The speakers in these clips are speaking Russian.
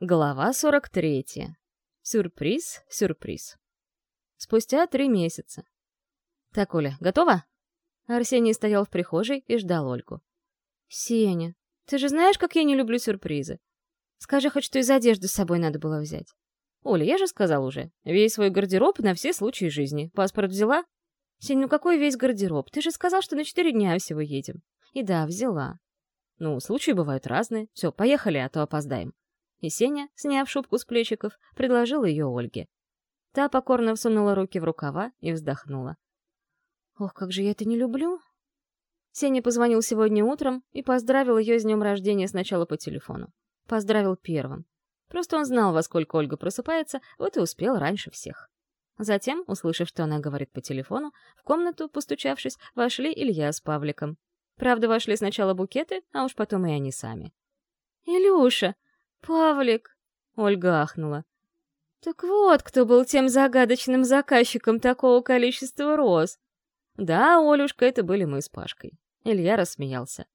Глава 43. Сюрприз, сюрприз. Спустя три месяца. «Так, Оля, готова?» Арсений стоял в прихожей и ждал Ольгу. «Сеня, ты же знаешь, как я не люблю сюрпризы. Скажи хоть, что из одежды с собой надо было взять». «Оля, я же сказал уже, весь свой гардероб на все случаи жизни. Паспорт взяла?» «Сень, ну какой весь гардероб? Ты же сказал, что на четыре дня всего едем». «И да, взяла». «Ну, случаи бывают разные. Все, поехали, а то опоздаем» и Сеня, сняв шубку с плечиков, предложил ее Ольге. Та покорно всунула руки в рукава и вздохнула. «Ох, как же я это не люблю!» Сеня позвонил сегодня утром и поздравил ее с днем рождения сначала по телефону. Поздравил первым. Просто он знал, во сколько Ольга просыпается, вот и успел раньше всех. Затем, услышав, что она говорит по телефону, в комнату, постучавшись, вошли Илья с Павликом. Правда, вошли сначала букеты, а уж потом и они сами. «Илюша, «Павлик!» — Ольга ахнула. «Так вот, кто был тем загадочным заказчиком такого количества роз!» «Да, Олюшка, это были мы с Пашкой». Илья рассмеялся.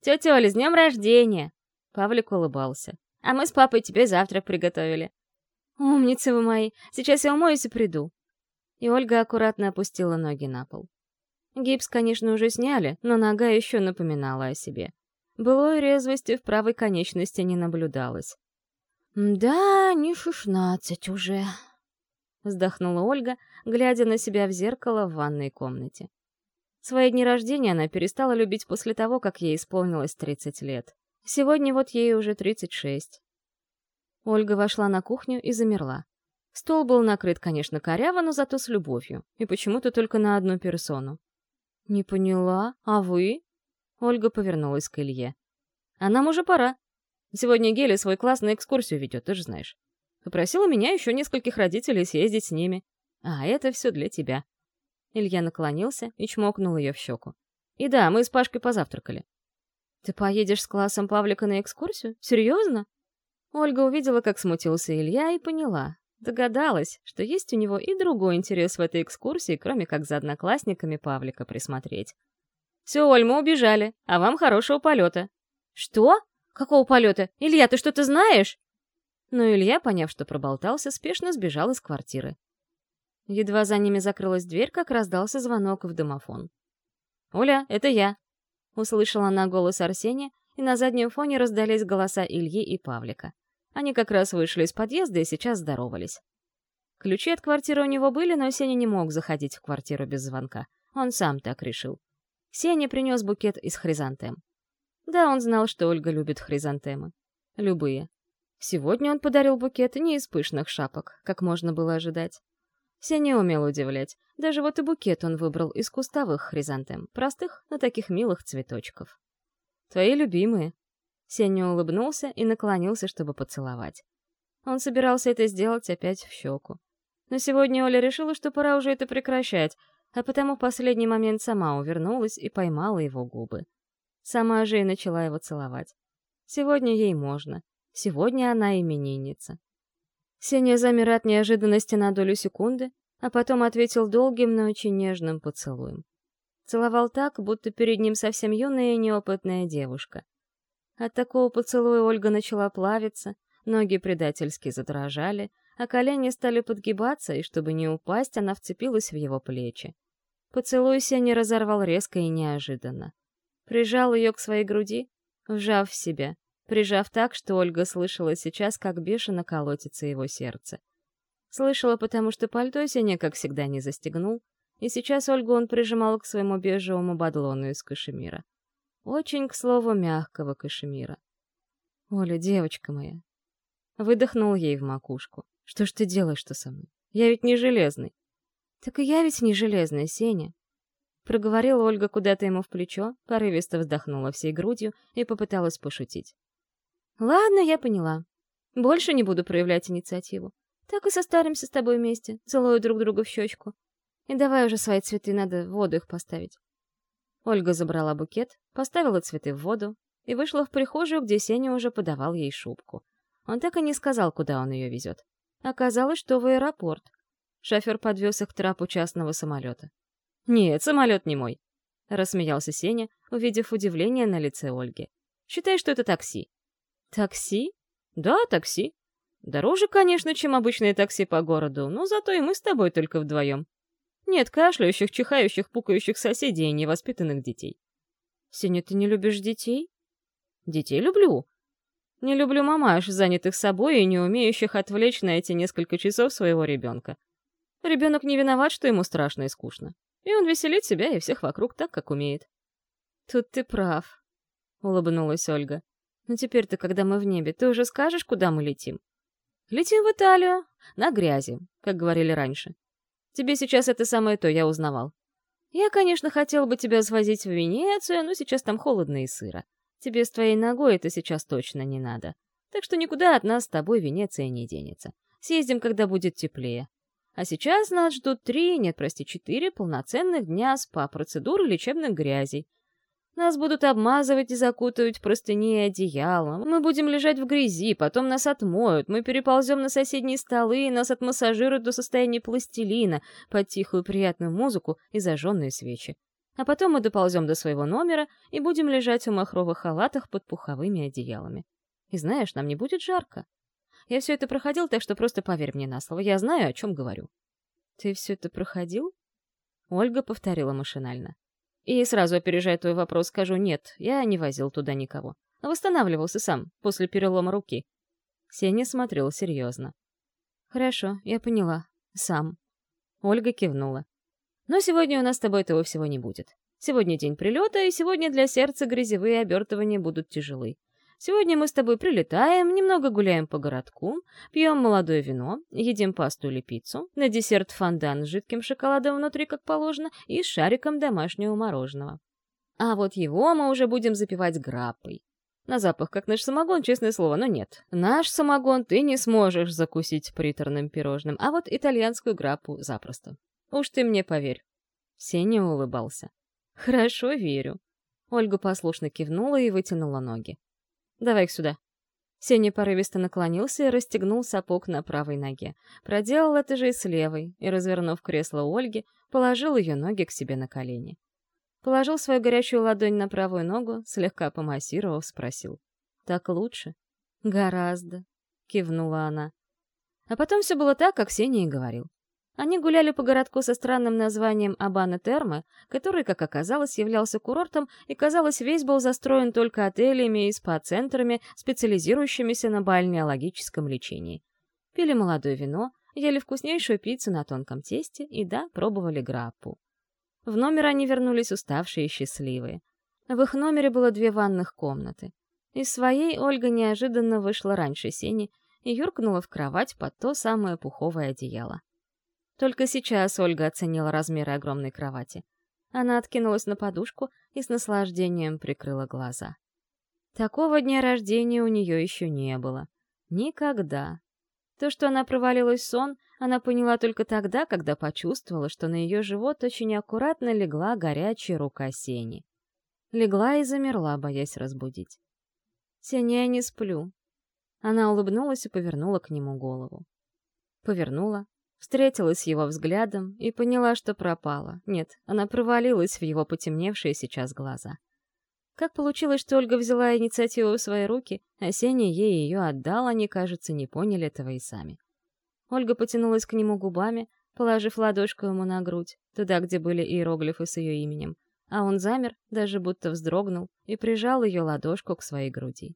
«Тетя Оля, с днем рождения!» Павлик улыбался. «А мы с папой тебе завтрак приготовили». «Умницы вы мои! Сейчас я умоюсь и приду». И Ольга аккуратно опустила ноги на пол. Гипс, конечно, уже сняли, но нога еще напоминала о себе. Былой резвости в правой конечности не наблюдалось. «Да, не шестнадцать уже», — вздохнула Ольга, глядя на себя в зеркало в ванной комнате. Свои дни рождения она перестала любить после того, как ей исполнилось 30 лет. Сегодня вот ей уже 36. Ольга вошла на кухню и замерла. Стол был накрыт, конечно, коряво, но зато с любовью, и почему-то только на одну персону. «Не поняла. А вы?» Ольга повернулась к Илье. «А нам уже пора. Сегодня Геля свой класс на экскурсию ведет, ты же знаешь. Попросила меня еще нескольких родителей съездить с ними. А это все для тебя». Илья наклонился и чмокнул ее в щеку. «И да, мы с Пашкой позавтракали». «Ты поедешь с классом Павлика на экскурсию? Серьезно?» Ольга увидела, как смутился Илья, и поняла. Догадалась, что есть у него и другой интерес в этой экскурсии, кроме как за одноклассниками Павлика присмотреть. «Все, Оль, мы убежали, а вам хорошего полета». «Что? Какого полета? Илья, ты что-то знаешь?» Но Илья, поняв, что проболтался, спешно сбежал из квартиры. Едва за ними закрылась дверь, как раздался звонок в домофон. «Оля, это я!» Услышала она голос Арсения, и на заднем фоне раздались голоса Ильи и Павлика. Они как раз вышли из подъезда и сейчас здоровались. Ключи от квартиры у него были, но Сеня не мог заходить в квартиру без звонка. Он сам так решил. Сеня принес букет из хризантем. Да, он знал, что Ольга любит хризантемы. Любые. Сегодня он подарил букет не из пышных шапок, как можно было ожидать. Сеня умел удивлять. Даже вот и букет он выбрал из кустовых хризантем, простых, но таких милых цветочков. «Твои любимые». Сеня улыбнулся и наклонился, чтобы поцеловать. Он собирался это сделать опять в щеку. Но сегодня Оля решила, что пора уже это прекращать, а потому в последний момент сама увернулась и поймала его губы. Сама же и начала его целовать. Сегодня ей можно. Сегодня она именинница. Сеня замер от неожиданности на долю секунды, а потом ответил долгим, но очень нежным поцелуем. Целовал так, будто перед ним совсем юная и неопытная девушка. От такого поцелуя Ольга начала плавиться, ноги предательски задрожали, а колени стали подгибаться, и чтобы не упасть, она вцепилась в его плечи. Поцелуй Сеня разорвал резко и неожиданно. Прижал ее к своей груди, вжав в себя, прижав так, что Ольга слышала сейчас, как бешено колотится его сердце. Слышала, потому что пальто Сеня, как всегда, не застегнул, и сейчас Ольгу он прижимал к своему бежевому бадлону из кашемира. Очень, к слову, мягкого кашемира. «Оля, девочка моя!» Выдохнул ей в макушку. Что ж ты делаешь-то со мной? Я ведь не железный. Так и я ведь не железная, Сеня. Проговорила Ольга куда-то ему в плечо, порывисто вздохнула всей грудью и попыталась пошутить. Ладно, я поняла. Больше не буду проявлять инициативу. Так и состаримся с тобой вместе, целуя друг друга в щечку. И давай уже свои цветы, надо в воду их поставить. Ольга забрала букет, поставила цветы в воду и вышла в прихожую, где Сеня уже подавал ей шубку. Он так и не сказал, куда он ее везет. Оказалось, что в аэропорт. Шофер подвез их к трапу частного самолета. «Нет, самолет не мой», — рассмеялся Сеня, увидев удивление на лице Ольги. «Считай, что это такси». «Такси?» Да, такси. Дороже, конечно, чем обычное такси по городу, но зато и мы с тобой только вдвоем. Нет кашляющих, чихающих, пукающих соседей и невоспитанных детей. Сеня, ты не любишь детей? Детей люблю. Не люблю мамаш, занятых собой и не умеющих отвлечь на эти несколько часов своего ребенка. Ребенок не виноват, что ему страшно и скучно. И он веселит себя и всех вокруг так, как умеет. Тут ты прав, — улыбнулась Ольга. «Ну теперь-то, когда мы в небе, ты уже скажешь, куда мы летим?» «Летим в Италию. На грязи, как говорили раньше. Тебе сейчас это самое то, я узнавал. Я, конечно, хотел бы тебя свозить в Венецию, но сейчас там холодно и сыро. Тебе с твоей ногой это сейчас точно не надо. Так что никуда от нас с тобой Венеция не денется. Съездим, когда будет теплее. А сейчас нас ждут три, нет, прости, четыре полноценных дня спа-процедур и лечебных грязей. Нас будут обмазывать и закутывать простыни и одеялом. Мы будем лежать в грязи, потом нас отмоют. Мы переползем на соседние столы, и нас отмассажируют до состояния пластилина под тихую приятную музыку и зажженные свечи. А потом мы доползем до своего номера и будем лежать в махровых халатах под пуховыми одеялами. И знаешь, нам не будет жарко. Я все это проходил, так что просто поверь мне на слово. Я знаю, о чем говорю. Ты все это проходил? Ольга повторила машинально. И сразу опережая твой вопрос, скажу нет, я не возил туда никого. Восстанавливался сам, после перелома руки. Сеня смотрел серьезно. Хорошо, я поняла. Сам. Ольга кивнула. Но сегодня у нас с тобой этого всего не будет. Сегодня день прилета, и сегодня для сердца грязевые обертывания будут тяжелы. Сегодня мы с тобой прилетаем, немного гуляем по городку, пьем молодое вино, едим пасту или пиццу, на десерт фондан с жидким шоколадом внутри, как положено, и шариком домашнего мороженого. А вот его мы уже будем запивать граппой. На запах, как наш самогон, честное слово, но нет. Наш самогон ты не сможешь закусить приторным пирожным, а вот итальянскую граппу запросто. Уж ты мне поверь. Сеня улыбался. Хорошо, верю. Ольга послушно кивнула и вытянула ноги. Давай-ка сюда». Сеня порывисто наклонился и расстегнул сапог на правой ноге. Проделал это же и с левой, и, развернув кресло Ольги, положил ее ноги к себе на колени. Положил свою горячую ладонь на правую ногу, слегка помассировав, спросил. «Так лучше?» «Гораздо», — кивнула она. А потом все было так, как Сеня и говорил. Они гуляли по городку со странным названием Абана Термы, который, как оказалось, являлся курортом и, казалось, весь был застроен только отелями и спа-центрами, специализирующимися на бальнеологическом лечении. Пили молодое вино, ели вкуснейшую пиццу на тонком тесте и, да, пробовали граппу. В номер они вернулись уставшие и счастливые. В их номере было две ванных комнаты. Из своей Ольга неожиданно вышла раньше Сени и юркнула в кровать под то самое пуховое одеяло. Только сейчас Ольга оценила размеры огромной кровати. Она откинулась на подушку и с наслаждением прикрыла глаза. Такого дня рождения у нее еще не было. Никогда. То, что она провалилась в сон, она поняла только тогда, когда почувствовала, что на ее живот очень аккуратно легла горячая рука Сени. Легла и замерла, боясь разбудить. «Сеня, я не сплю». Она улыбнулась и повернула к нему голову. Повернула, Встретилась с его взглядом и поняла, что пропала. Нет, она провалилась в его потемневшие сейчас глаза. Как получилось, что Ольга взяла инициативу в свои руки, а Сеня ей ее отдал, они, кажется, не поняли этого и сами. Ольга потянулась к нему губами, положив ладошку ему на грудь, туда, где были иероглифы с ее именем, а он замер, даже будто вздрогнул, и прижал ее ладошку к своей груди.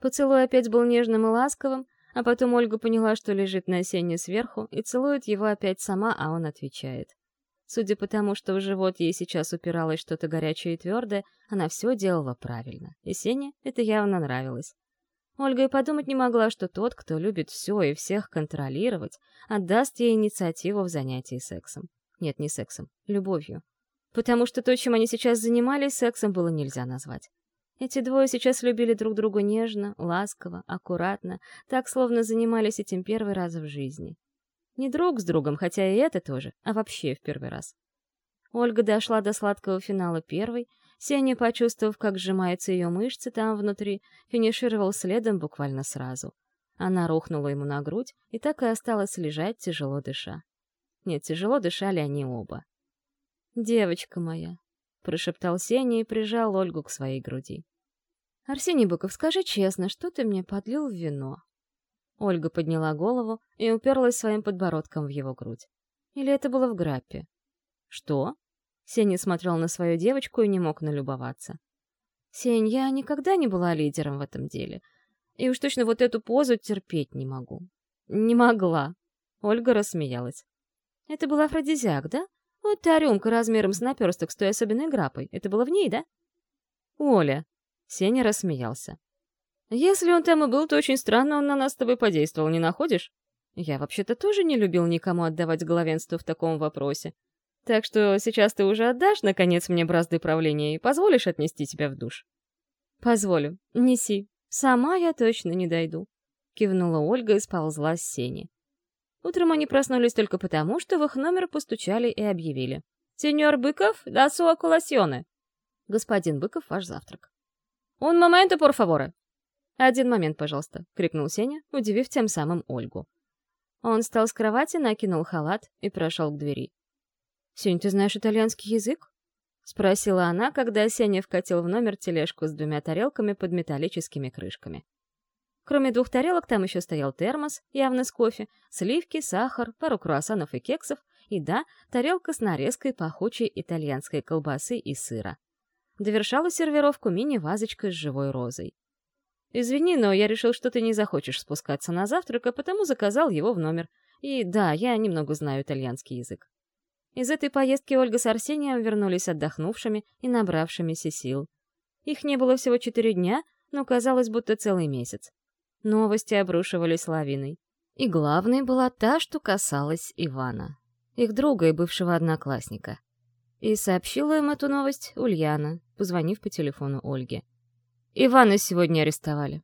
Поцелуй опять был нежным и ласковым, а потом Ольга поняла, что лежит на сене сверху, и целует его опять сама, а он отвечает. Судя по тому, что в живот ей сейчас упиралось что-то горячее и твердое, она все делала правильно, и Сене это явно нравилось. Ольга и подумать не могла, что тот, кто любит все и всех контролировать, отдаст ей инициативу в занятии сексом. Нет, не сексом, любовью. Потому что то, чем они сейчас занимались, сексом было нельзя назвать. Эти двое сейчас любили друг друга нежно, ласково, аккуратно, так, словно занимались этим первый раз в жизни. Не друг с другом, хотя и это тоже, а вообще в первый раз. Ольга дошла до сладкого финала первой, Сеня, почувствовав, как сжимаются ее мышцы там внутри, финишировал следом буквально сразу. Она рухнула ему на грудь и так и осталась лежать, тяжело дыша. Нет, тяжело дышали они оба. «Девочка моя», — прошептал Сеня и прижал Ольгу к своей груди. «Арсений Быков, скажи честно, что ты мне подлил в вино?» Ольга подняла голову и уперлась своим подбородком в его грудь. Или это было в граппе? «Что?» Сеня смотрел на свою девочку и не мог налюбоваться. «Сень, я никогда не была лидером в этом деле. И уж точно вот эту позу терпеть не могу». «Не могла». Ольга рассмеялась. «Это был афродизиак, да? Вот та рюмка размером с наперсток с той особенной грапой. Это было в ней, да?» «Оля!» Сеня рассмеялся. «Если он там и был, то очень странно он на нас с тобой подействовал, не находишь? Я вообще-то тоже не любил никому отдавать главенство в таком вопросе. Так что сейчас ты уже отдашь, наконец, мне бразды правления и позволишь отнести тебя в душ?» «Позволю. Неси. Сама я точно не дойду», — кивнула Ольга и сползла с сени. Утром они проснулись только потому, что в их номер постучали и объявили. «Сеньор Быков, да суа колосьоне!» «Господин Быков, ваш завтрак». «Un momento, por favor!» «Один момент, пожалуйста», — крикнул Сеня, удивив тем самым Ольгу. Он встал с кровати, накинул халат и прошел к двери. «Сень, ты знаешь итальянский язык?» — спросила она, когда Сеня вкатил в номер тележку с двумя тарелками под металлическими крышками. Кроме двух тарелок там еще стоял термос, явно с кофе, сливки, сахар, пару круассанов и кексов, и да, тарелка с нарезкой пахучей итальянской колбасы и сыра. Довершала сервировку мини-вазочка с живой розой. «Извини, но я решил, что ты не захочешь спускаться на завтрак, а потому заказал его в номер. И да, я немного знаю итальянский язык». Из этой поездки Ольга с Арсением вернулись отдохнувшими и набравшимися сил. Их не было всего четыре дня, но казалось, будто целый месяц. Новости обрушивались лавиной. И главной была та, что касалась Ивана, их друга и бывшего одноклассника. И сообщила им эту новость Ульяна, позвонив по телефону Ольге. «Ивана сегодня арестовали.